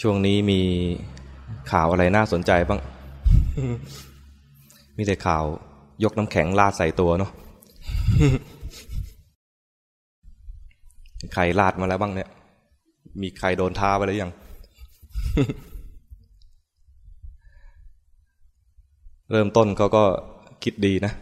ช่วงนี้มีข่าวอะไรน่าสนใจบ้าง มีแต่ข่าวยกน้ำแข็งลาดใส่ตัวเนาะใครลาดมาแล้วบ้างเนี่ย มีใครโดนท้าไปแล้วยัง เริ่มต้นเขาก็คิดดีนะ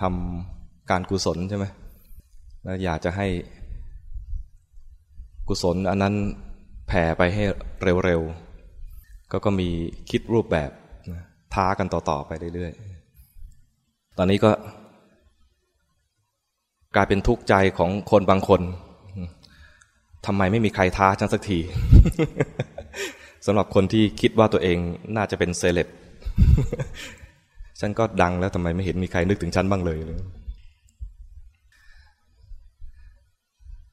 ทำการกุศลใช่ไหมแล้วอยากจะให้กุศลอันนั้น ผ่ไปให้เร็วๆ ก็ก็มีคิดรูปแบบท้ากันต่อๆไปเรื่อยๆ ตอนนี้ก็ กลายเป็นทุกข์ใจของคนบางคนทำไมไม่มีใครท้าฉันสักทีสำหรับคนที่คิดว่าตัวเองน่าจะเป็นเซเลบฉันก็ดังแล้วทำไมไม่เห็นมีใครนึกถึงฉันบ้างเลย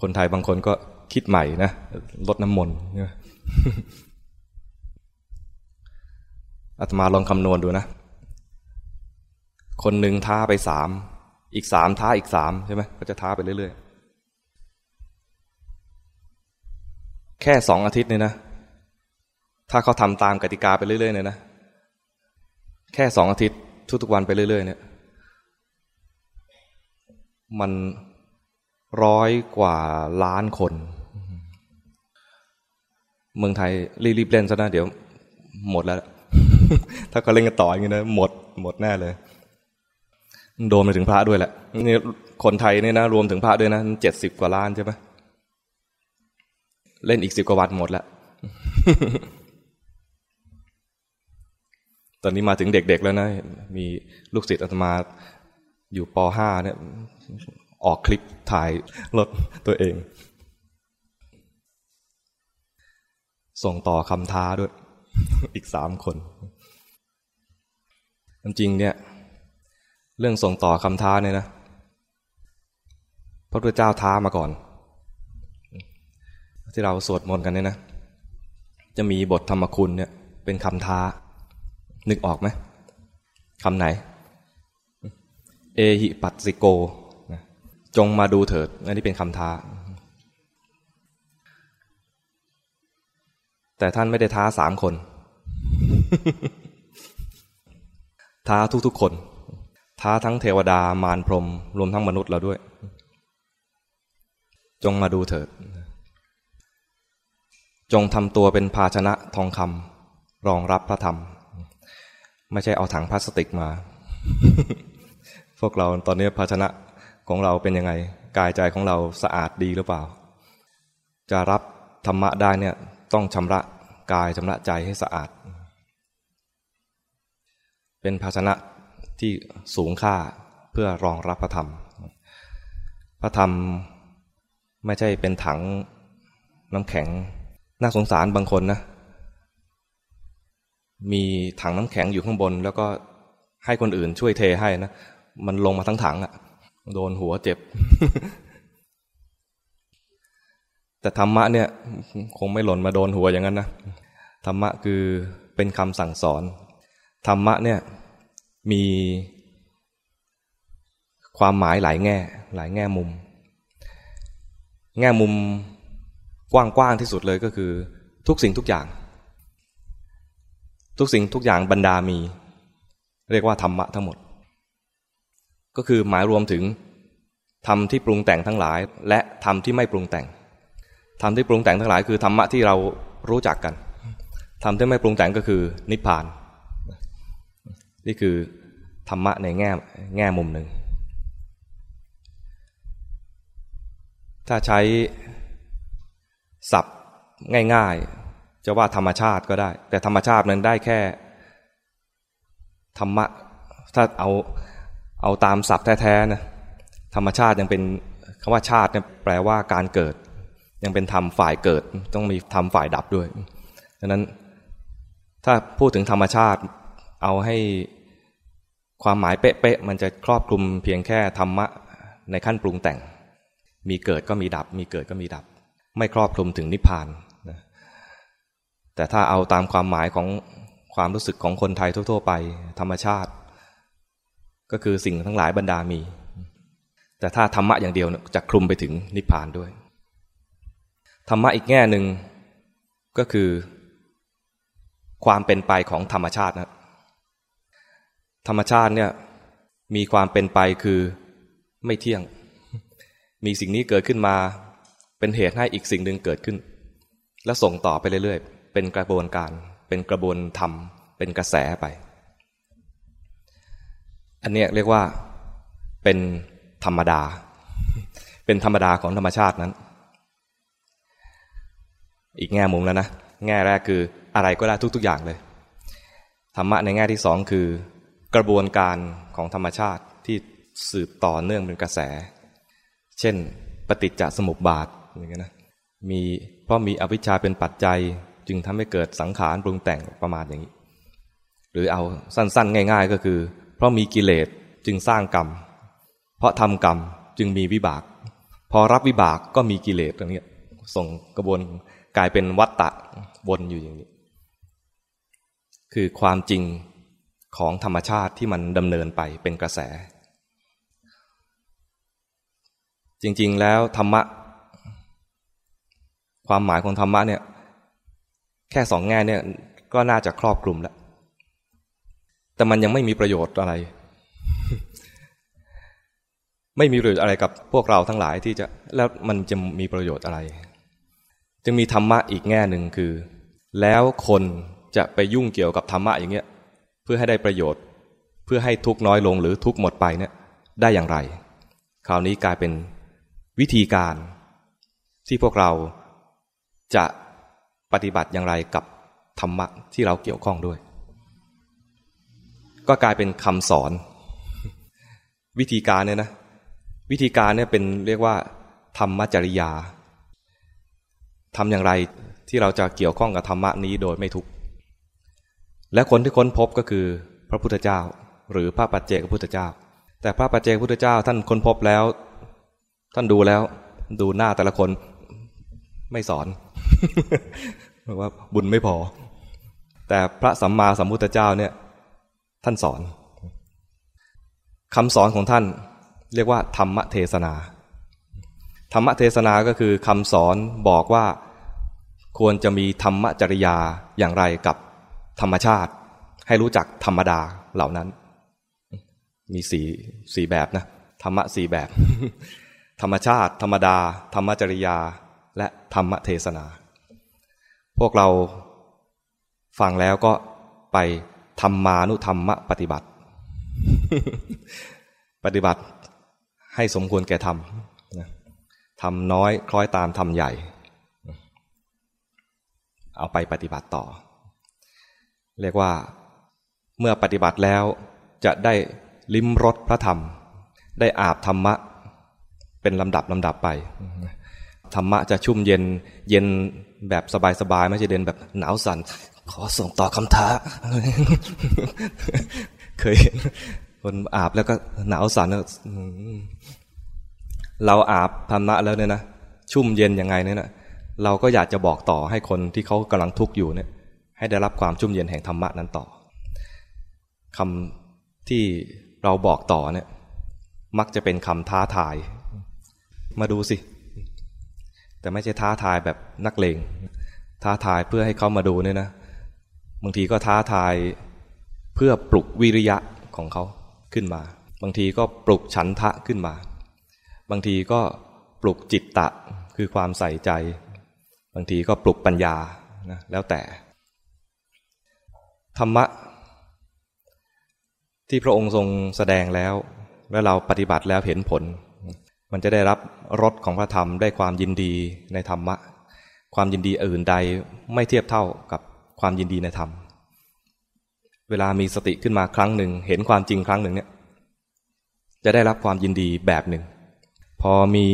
คนไทยบางคนก็ คิดใหม่นะลดน้ำมนต์อาตมาลองคำนวณดูนะ คนหนึ่งท้าไปสาม อีกสามท้าอีกสามใช่ไหมก็จะท้าไปเรื่อยๆ แค่สองอาทิตย์เนี่ยนะ ถ้าเขาทำตามกติกาไปเรื่อยๆเนี่ยนะ แค่สองอาทิตย์ทุกๆวันไปเรื่อยๆ เนี่ย มันร้อยกว่าล้านคน เมืองไทยรีบๆเล่นซะนะเดี๋ยว หมดแล้ว ถ้าเขาเล่นกันต่ออย่างนี้นะหมดหมดแน่เลย โดนไปถึงพระด้วยแหละนี่คนไทยเนี่ยนะรวมถึงพระด้วยนะเจ็ดสิบกว่าล้านใช่ไหมเล่นอีกสิบกว่าวันหมดแล้วตอนนี้มาถึงเด็กๆแล้วนะ มีลูกศิษย์อาตมาอยู่ป .5 เนี่ย ออกคลิปถ่ายรถตัวเอง ส่งต่อคำท้าด้วย อีกสามคนจริงเนี่ย เรื่องส่งต่อคำท้าเนี่ยนะพระพุทธเจ้าท้ามาก่อน ที่เราสวดมนต์กันเนี่ยนะ จะมีบทธรรมคุณเนี่ย เป็นคำท้า นึกออกไหมคำไหน เอหิปัสสิโก จงมาดูเถิดอันนี้เป็นคำท้า แต่ท่านไม่ได้ท้าสามคน ท้าทุกๆคน ท้าทั้งเทวดามารพรม รวมทั้งมนุษย์เราด้วย จงมาดูเถิด จงทำตัวเป็นภาชนะทองคำรองรับพระธรรม ไม่ใช่เอาถังพลาสติกมา พวกเราตอนนี้ภาชนะของเราเป็นยังไง กายใจของเราสะอาดดีหรือเปล่า จะรับธรรมะได้เนี่ย ต้องชำระกายชำระใจให้สะอาด เป็นภาชนะที่สูงค่าเพื่อรองรับพระธรรม พระธรรมไม่ใช่เป็นถังน้ำแข็ง น่าสงสารบางคนนะ มีถังน้ำแข็งอยู่ข้างบน แล้วก็ให้คนอื่นช่วยเทให้นะ มันลงมาทั้งถังอะโดนหัวเจ็บ แต่ธรรมะเนี่ยคงไม่หล่นมาโดนหัวอย่างนั้นนะธรรมะคือเป็นคำสั่งสอน ธรรมะเนี่ยมีความหมายหลายแง่ หลายแง่มุม แง่มุมกว้างๆที่สุดเลยก็คือ ทุกสิ่งทุกอย่าง ทุกสิ่งทุกอย่างบรรดามี เรียกว่าธรรมะทั้งหมด ก็คือหมายรวมถึงธรรมที่ปรุงแต่งทั้งหลาย และธรรมที่ไม่ปรุงแต่ง ธรรมที่ปรุงแต่งทั้งหลายคือธรรมะที่เรารู้จักกันธรรมที่ไม่ปรุงแต่งก็คือนิพพาน นี่คือธรรมะในแง่แง่มุมหนึ่ง ถ้าใช้ศัพท์ง่ายๆ จะว่าธรรมชาติก็ได้ แต่ธรรมชาตินั้นได้แค่ธรรมะ ถ้าเอาเอาตามศัพท์แท้ๆนะธรรมชาติยังเป็นคำว่าชาติเนี่ยแปลว่าการเกิด ยังเป็นธรรมฝ่ายเกิด ต้องมีธรรมฝ่ายดับด้วยดังนั้นถ้าพูดถึงธรรมชาติเอาให้ความหมายเป๊ะๆมันจะครอบคลุมเพียงแค่ธรรมะในขั้นปรุงแต่ง มีเกิดก็มีดับ มีเกิดก็มีดับ ไม่ครอบคลุมถึงนิพพานนะแต่ถ้าเอาตามความหมายของความรู้สึกของคนไทยทั่ว ๆ ไป ธรรมชาติ ก็คือสิ่งทั้งหลายบรรดามี แต่ถ้าธรรมะอย่างเดียวจะคลุมไปถึงนิพพานด้วย ธรรมะอีกแง่หนึ่งก็คือ ความเป็นไปของธรรมชาตินะธรรมชาติเนี่ยมีความเป็นไปคือไม่เที่ยง มีสิ่งนี้เกิดขึ้นมาเป็นเหตุให้อีกสิ่งหนึ่งเกิดขึ้น แล้วส่งต่อไปเรื่อยๆ เป็นกระบวนการ เป็นกระบวนธรรม เป็นกระแสไป อันนี้เรียกว่าเป็นธรรมดา เป็นธรรมดาของธรรมชาตินั้น อีกแง่มุมแล้วนะ แง่แรกคืออะไรก็ได้ทุก ๆ อย่างเลย ธรรมะในแง่ที่สองคือกระบวนการของธรรมชาติที่สืบต่อเนื่องเป็นกระแส เช่น ปฏิจจสมุปบาทอย่างนี้นะ มีเพราะมีอวิชชาเป็นปัจจัยจึงทำให้เกิดสังขารปรุงแต่งประมาณอย่างนี้ หรือเอาสั้นๆ ง่าย ๆ ก็คือ เพราะมีกิเลสจึงสร้างกรรม เพราะทำกรรมจึงมีวิบาก พอรับวิบากก็มีกิเลสตรงนี้ส่งกระบวน กลายเป็นวัตตะวนอยู่อย่างนี้ คือความจริงของธรรมชาติที่มันดำเนินไปเป็นกระแส จริง ๆ แล้วธรรมะ ความหมายของธรรมะเนี่ย แค่สองแง่เนี่ยก็น่าจะครอบคลุมแล้ว แต่มันยังไม่มีประโยชน์อะไร ไม่มีประโยชน์อะไรกับพวกเราทั้งหลายที่จะแล้วมันจะมีประโยชน์อะไร จึงมีธรรมะอีกแง่หนึ่งคือ แล้วคนจะไปยุ่งเกี่ยวกับธรรมะอย่างเงี้ยเพื่อให้ได้ประโยชน์ เพื่อให้ทุกน้อยลงหรือทุกหมดไปเนี่ยได้อย่างไร คราวนี้กลายเป็นวิธีการ ที่พวกเราจะปฏิบัติอย่างไรกับธรรมะที่เราเกี่ยวข้องด้วย ก็กลายเป็นคำสอน วิธีการเนี่ยนะ วิธีการเนี่ยเป็นเรียกว่า ธรรมจริยา ทำอย่างไรที่เราจะเกี่ยวข้องกับธรรมะนี้โดยไม่ทุกข์และคนที่ค้นพบก็คือพระพุทธเจ้า หรือพระปัจเจกพุทธเจ้า แต่พระปัจเจกพุทธเจ้าท่านค้นพบแล้ว ท่านดูแล้ว ดูหน้าแต่ละคนไม่สอนบอกว่าบุญไม่พอ แต่พระสัมมาสัมพุทธเจ้าเนี่ย ท่านสอนคำสอนของท่านเรียกว่าธรรมเทศนา ธรรมเทศนาก็คือคำสอนบอกว่าควรจะมีธรรมจริยาอย่างไรกับธรรมชาติ ให้รู้จักธรรมดาเหล่านั้น มีสี่สี่แบบนะธรรมะสี่แบบ ธรรมชาติ ธรรมดา ธรรมจริยา และธรรมเทศนา พวกเราฟังแล้วก็ไปธรรมานุธรรมปฏิบัติ ปฏิบัติให้สมควรแก่ธรรม ทำน้อยคล้อยตามทำใหญ่ เอาไปปฏิบัติต่อ เรียกว่าเมื่อปฏิบัติแล้วจะได้ลิ้มรสพระธรรม ได้อาบธรรมะ เป็นลำดับลำดับไป ธรรมะจะชุ่มเย็นเย็นแบบสบายๆไม่ใช่เด่นแบบหนาวสัน่นขอส่งต่อคำท้า เคยเห็นคนอาบแล้วก็หนาวสัน่น เราอาบธรรมะแล้วเนี่ยนะชุ่มเย็นยังไงเนี่ยนะเราก็อยากจะบอกต่อให้คนที่เขากำลังทุกข์อยู่เนี่ย ให้ได้รับความชุ่มเย็นแห่งธรรมะนั้นต่อคำที่เราบอกต่อเนี่ย มักจะเป็นคำท้าทาย มาดูสิ แต่ไม่ใช่ท้าทายแบบนักเลงท้าทายเพื่อให้เขามาดูเนี่ยนะบางทีก็ท้าทายเพื่อปลุกวิริยะของเขาขึ้นมา บางทีก็ปลุกฉันทะขึ้นมา บางทีก็ปลุกจิตตะคือความใส่ใจ บางทีก็ปลุกปัญญานะแล้วแต่ ธรรมะ ที่พระองค์ทรงแสดงแล้ว และเราปฏิบัติแล้วเห็นผล มันจะได้รับรสของพระธรรมได้ความยินดีในธรรมะ ความยินดีอื่นใดไม่เทียบเท่ากับความยินดีในธรรม เวลามีสติขึ้นมาครั้งหนึ่ง เห็นความจริงครั้งหนึ่งเนี่ยจะได้รับความยินดีแบบหนึ่ง พอมี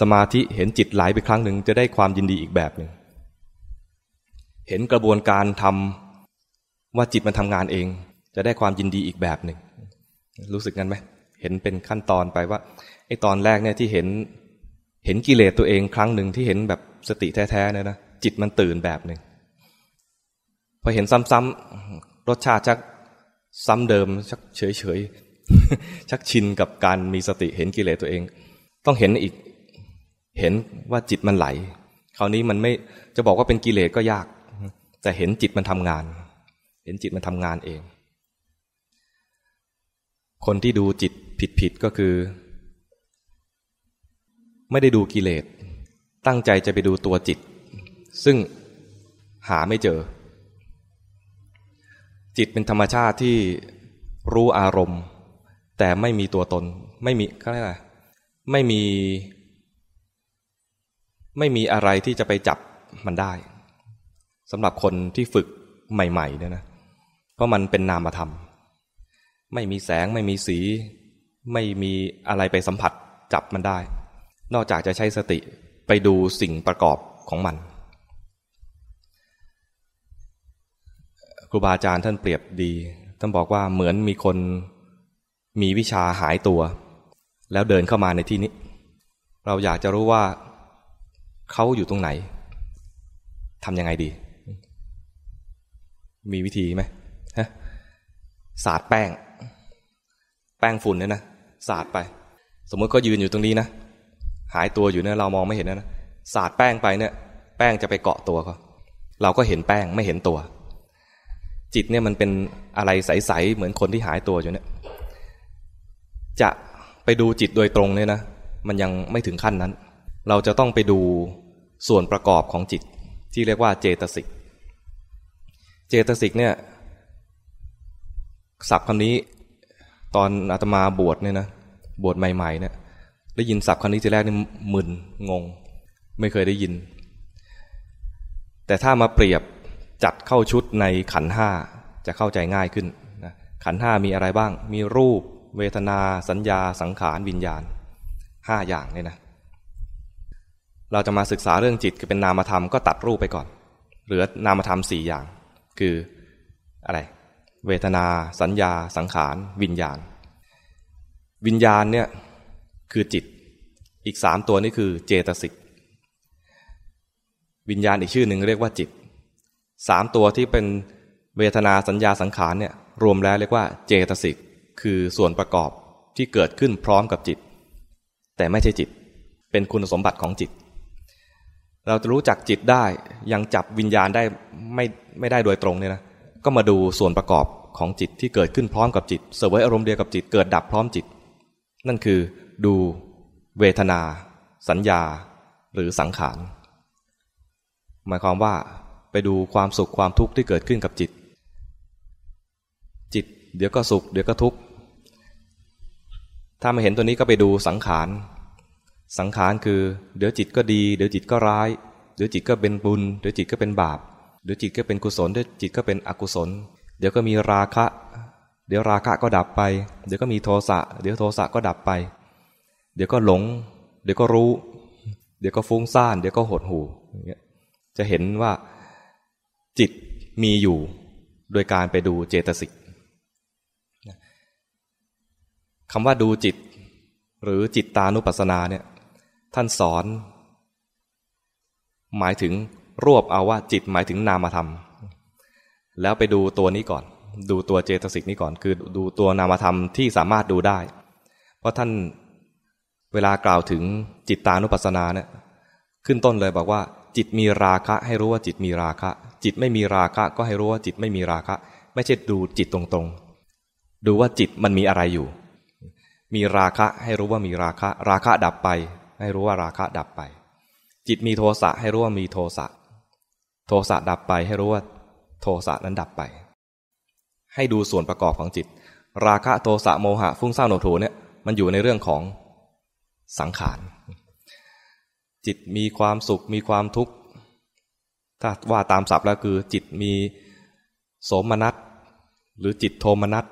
สมาธิเห็นจิตไหลไปครั้งหนึ่งจะได้ความยินดีอีกแบบหนึ่ง เห็นกระบวนการทำว่าจิตมันทำงานเอง จะได้ความยินดีอีกแบบหนึ่ง รู้สึกงั้นไหมเห็นเป็นขั้นตอนไปว่าไอ้ตอนแรกเนี่ยที่เห็นเห็นกิเลสตัวเองครั้งหนึ่งที่เห็นแบบสติแท้ๆเนี่ยนะจิตมันตื่นแบบหนึ่งพอเห็นซ้ำๆรสชาติชักซ้ำเดิมชักเฉยๆชักชินกับการมีสติเห็นกิเลสตัวเอง ต้องเห็นอีก เห็นว่าจิตมันไหล คราวนี้มันไม่จะบอกว่าเป็นกิเลสก็ยาก แต่เห็นจิตมันทำงาน เห็นจิตมันทำงานเอง คนที่ดูจิตผิดๆก็คือ ไม่ได้ดูกิเลส ตั้งใจจะไปดูตัวจิต ซึ่งหาไม่เจอ จิตเป็นธรรมชาติที่รู้อารมณ์ แต่ไม่มีตัวตน ไม่มีอะไร ไม่มี ไม่มีอะไรที่จะไปจับมันได้สำหรับคนที่ฝึกใหม่ๆเนี่ยนะ เพราะมันเป็นนามธรรม ไม่มีแสงไม่มีสี ไม่มีอะไรไปสัมผัสจับมันได้ นอกจากจะใช้สติไปดูสิ่งประกอบของมันครูบาอาจารย์ท่านเปรียบดี ท่านบอกว่าเหมือนมีคนมีวิชาหายตัว แล้วเดินเข้ามาในที่นี้ เราอยากจะรู้ว่าเขาอยู่ตรงไหนทำยังไงดี มีวิธีไหมฮะสาดแป้ง แป้งฝุ่นเนี่ยนะสาดไป สมมติเขายืนอยู่ตรงนี้นะหายตัวอยู่เนี่ยเรามองไม่เห็นนะสาดแป้งไปเนี่ย แป้งจะไปเกาะตัวเขาเราก็เห็นแป้งไม่เห็นตัว จิตเนี่ยมันเป็นอะไรใสๆเหมือนคนที่หายตัวอยู่เนี่ย จะ ไปดูจิตโดยตรงเนี่ยนะ มันยังไม่ถึงขั้นนั้น เราจะต้องไปดูส่วนประกอบของจิต ที่เรียกว่าเจตสิก เจตสิกเนี่ยศัพท์คำนี้ตอนอาตมาบวชเนี่ยนะบวชใหม่ๆเนี่ยได้ยินศัพท์คำนี้ทีแรกนี่มึนงง ไม่เคยได้ยิน แต่ถ้ามาเปรียบจัดเข้าชุดในขันห้าจะเข้าใจง่ายขึ้นนะขันห้ามีอะไรบ้าง มีรูป เวทนาสัญญาสังขารวิญญาณห้าอย่างเนี่ยนะเราจะมาศึกษาเรื่องจิตคือเป็นนามธรรมก็ตัดรูปไปก่อน เหลือนามธรรมสี่อย่าง คืออะไร เวทนา สัญญา สังขาร วิญญาณ วิญญาณเนี่ยคือจิตอีกสามตัวนี่คือเจตสิกวิญญาณอีกชื่อหนึ่งเรียกว่าจิตสามตัวที่เป็นเวทนาสัญญาสังขารเนี่ยรวมแล้วเรียกว่าเจตสิก คือส่วนประกอบที่เกิดขึ้นพร้อมกับจิต แต่ไม่ใช่จิต เป็นคุณสมบัติของจิต เราจะรู้จักจิตได้ยังจับวิญญาณได้ไม่ไม่ได้โดยตรงเนี่ยนะก็มาดูส่วนประกอบของจิตที่เกิดขึ้นพร้อมกับจิตเสวยอารมณ์เดียวกับจิตเกิดดับพร้อมจิต นั่นคือดูเวทนา สัญญา หรือสังขารหมายความว่าไปดูความสุขความทุกข์ที่เกิดขึ้นกับจิต จิต เดี๋ยวก็สุข เดี๋ยวก็ทุกข์ ถ้าม่เห็นตัวนี้ก็ไปดูสังขาร สังขารคือ เดี๋ยวจิตก็ดี เดี๋ยวจิตก็ร้าย เดี๋ยวจิตก็เป็นบุญ เดี๋ยวจิตก็เป็นบาป เดี๋ยวจิตก็เป็นกุศล เดี๋ยวจิตก็เป็นอกุศล เดี๋ยวก็มีราคะ เดี๋ยวราคะก็ดับไป เดี๋ยวก็มีโทสะ เดี๋ยวโทสะก็ดับไป เดี๋ยวก็หลง เดี๋ยวก็รู้ เดี๋ยวก็ฟุ้งซ่าน เดี๋ยวก็หดหู่จะเห็นว่าจิตมีอยู่ โดยการไปดูเจตสิก คำว่าดูจิต หรือจิตตานุปัสสนาเนี่ย ท่านสอน หมายถึงรวบเอาว่าจิตหมายถึงนามธรรม แล้วไปดูตัวนี้ก่อน ดูตัวเจตสิกนี้ก่อน คือดูตัวนามธรรมที่สามารถดูได้ เพราะท่านเวลากล่าวถึงจิตตานุปัสสนาเนี่ยขึ้นต้นเลยบอกว่า จิตมีราคะ ให้รู้ว่าจิตมีราคะ จิตไม่มีราคะ ก็ให้รู้ว่าจิตไม่มีราคะ ไม่ใช่ดูจิตตรงๆ ดูว่าจิตมันมีอะไรอยู่ มีราคะให้รู้ว่ามีราคะ ราคะดับไป ให้รู้ว่าราคะดับไป จิตมีโทสะให้รู้ว่ามีโทสะ โทสะดับไปให้รู้ว่า โทสะนั้นดับไป ให้ดูส่วนประกอบของจิต ราคะโทสะโมหะฟุ้งซ่านโนโถเนี่ยมันอยู่ในเรื่องของสังขารจิตมีความสุขมีความทุกข์ถ้าว่าตามศัพท์แล้วคือ จิตมีโสมนัสหรือจิตโทมนัส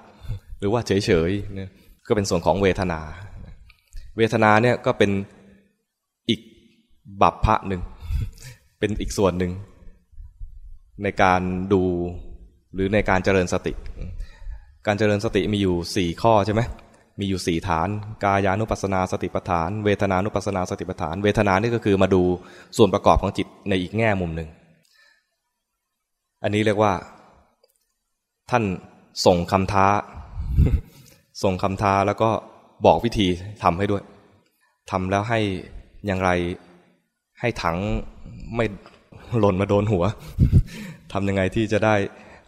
หรือว่าเฉยๆเนี่ย ก็เป็นส่วนของเวทนา เวทนาเนี่ยก็เป็นอีกบัพพะหนึ่ง เป็นอีกส่วนหนึ่ง ในการดูหรือในการเจริญสติ การเจริญสติมีอยู่สี่ข้อใช่ไหมมีอยู่สี่ฐาน กายานุปัสนาสติปัฏฐาน เวทนานุปัสนาสติปัฏฐาน เวทนานี่ก็คือมาดูส่วนประกอบของจิตในอีกแง่มุมหนึ่ง อันนี้เรียกว่า ท่านส่งคำท้า ส่งคำท้าแล้วก็บอกวิธีทำให้ด้วยทำแล้วให้อย่างไรให้ถังไม่หล่นมาโดนหัวทำยังไงที่จะได้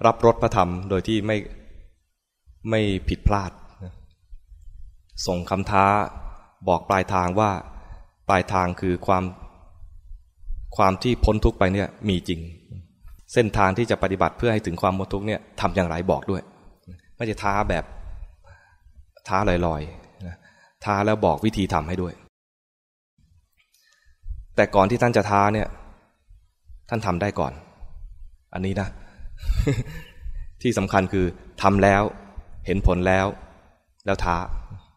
รับรสพระธรรมโดยที่ไม่ไม่ผิดพลาด ส่งคำท้าบอกปลายทางว่าปลายทางคือความความที่พ้นทุกไปเนี่ยมีจริง เส้นทางที่จะปฏิบัติเพื่อให้ถึงความพ้นทุกเนี่ยทำอย่างไรบอกด้วย ไม่จะท้าแบบ ท้าลอยๆท้าแล้วบอกวิธีทำให้ด้วย แต่ก่อนที่ท่านจะท้าเนี่ย ท่านทำได้ก่อน อันนี้นะ ที่สำคัญคือทำแล้ว เห็นผลแล้ว แล้วท้า